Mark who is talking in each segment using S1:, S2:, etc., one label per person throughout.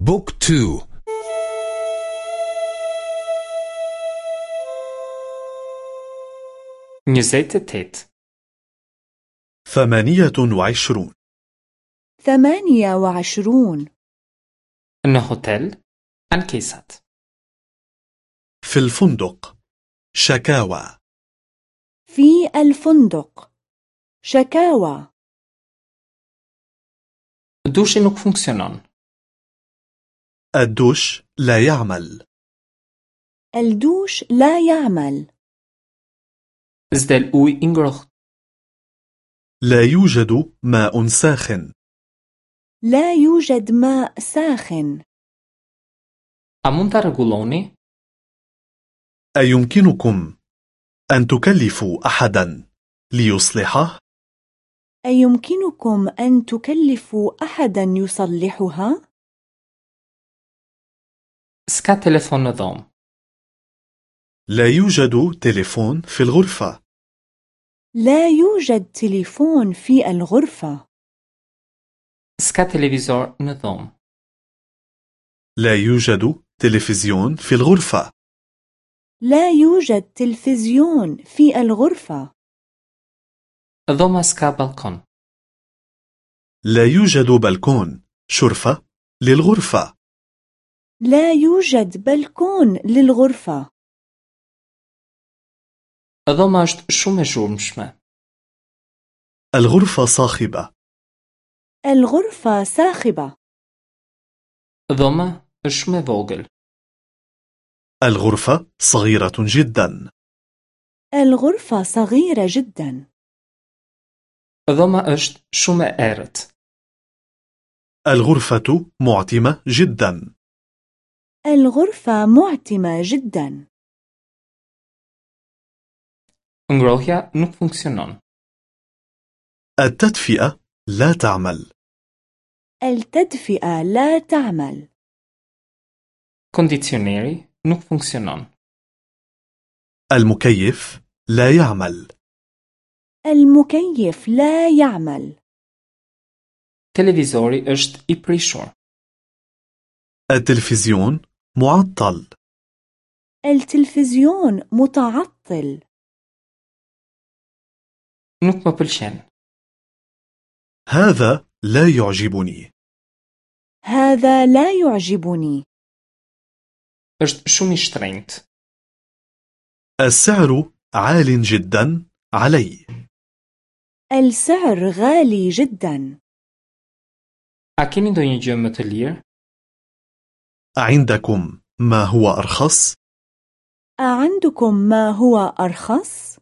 S1: book two.
S2: njëzet e tetë.
S3: ثمانية وعشرون.
S4: ثمانية وعشرون.
S2: hotel ankesat
S3: في الفندق. شكاوى.
S4: في الفندق. شكاوى.
S2: dushi nuk funksionon
S3: الدوش لا يعمل.
S4: الدوش لا يعمل.
S3: لا يوجد ماء ساخن.
S4: لا يوجد ماء ساخن.
S3: أيمكنكم أن تكلفوا أحدا ليصلحه؟
S4: أيمكنكم أن تكلفوا أحدا يصلحها؟
S2: S'ka telefon në dhomë
S3: لا يوجد تليفون في الغرفة.
S4: لا يوجد تليفون في الغرفة.
S2: s'ka televizor në dhomë
S3: لا يوجد تلفزيون في الغرفة.
S4: لا يوجد تلفزيون في الغرفة.
S2: s'ka balkon
S3: لا يوجد بلكون شرفة للغرفة.
S4: لا يوجد بلكون للغرفة.
S2: dhoma është shumë e zhurmshme
S3: الغرفة صاخبة.
S4: الغرفة صاخبة.
S2: dhoma është shumë e vogël
S3: الغرفة صغيرة جدا.
S4: الغرفة صغيرة جدا.
S2: dhoma është shumë e errët
S3: الغرفة معتمة جدا.
S4: الغرفة معتمة جدا.
S2: Ngrohja nuk funksionon.
S3: التدفئة لا تعمل.
S4: التدفئة لا تعمل.
S2: Kondicioneri nuk funksionon.
S3: المكيف لا يعمل.
S4: المكيف لا يعمل.
S2: Televizori është i prishur.
S3: التلفزيون معطل.
S4: التلفزيون متعطل.
S2: më pëlqen
S3: هذا لا يعجبني.
S4: هذا لا يعجبني.
S2: Është shumë i shtrenjtë
S3: السعر عال جدا علي.
S4: السعر غالي جدا.
S2: A keni ndonjë gjë më të lirë?
S3: عندكم ما هو أرخص؟
S4: أعندكم ما هو أرخص؟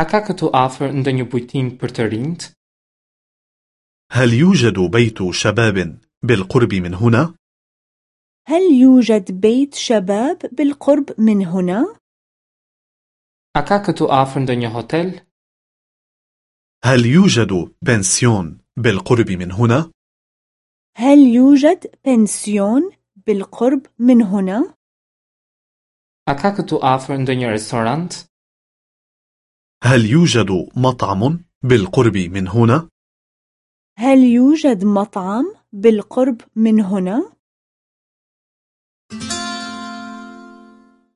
S2: a ka këtu afër ndonjë bujtim për të rinjt
S3: هل يوجد بيت شباب بالقرب من هنا؟
S4: هل يوجد بيت شباب بالقرب من هنا؟
S2: a ka këtu afër ndonjë hotel
S3: هل يوجد بنسيون بالقرب من هنا؟
S4: هل يوجد بنسيون بالقرب من هنا؟
S2: a ka këtu afër ndonjë restorant
S3: هل يوجد مطعم بالقرب من هنا؟
S4: هل يوجد مطعم بالقرب من هنا؟